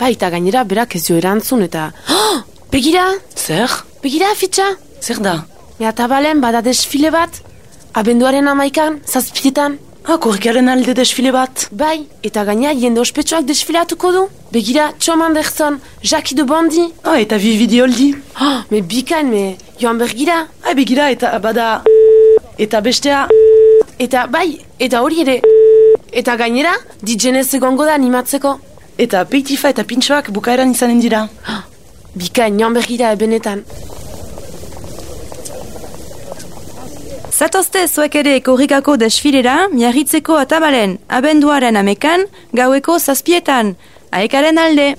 Bai, eta gainera berak ez jo erantzun eta... Oh, begira, Zer? begira fitxa. Zer da? Mea tabalen bada desfile bat. Abenduaren amaikan, zazpietan. Ah, korrikaren alde desfile bat. Bai, eta gaina jende ospetsuak desfilatuko du. Begira, Txoman Anderson, Jackie de Bondi. Ah, eta Vivi Oldi. Oh, me bikain, me joan bergira. Ah, begira, eta bada... Eta bestea... Eta bai, eta hori ere. Eta gainera, dijenez egongo da animatzeko. Eta peitifa eta pintxoak bukaeran izanen dira. Bikain, joan bergira ebenetan. Zatozte zuek ere korrikako desfilera, miarritzeko atabalen, abenduaren amekan, gaueko zazpietan. Aekaren alde!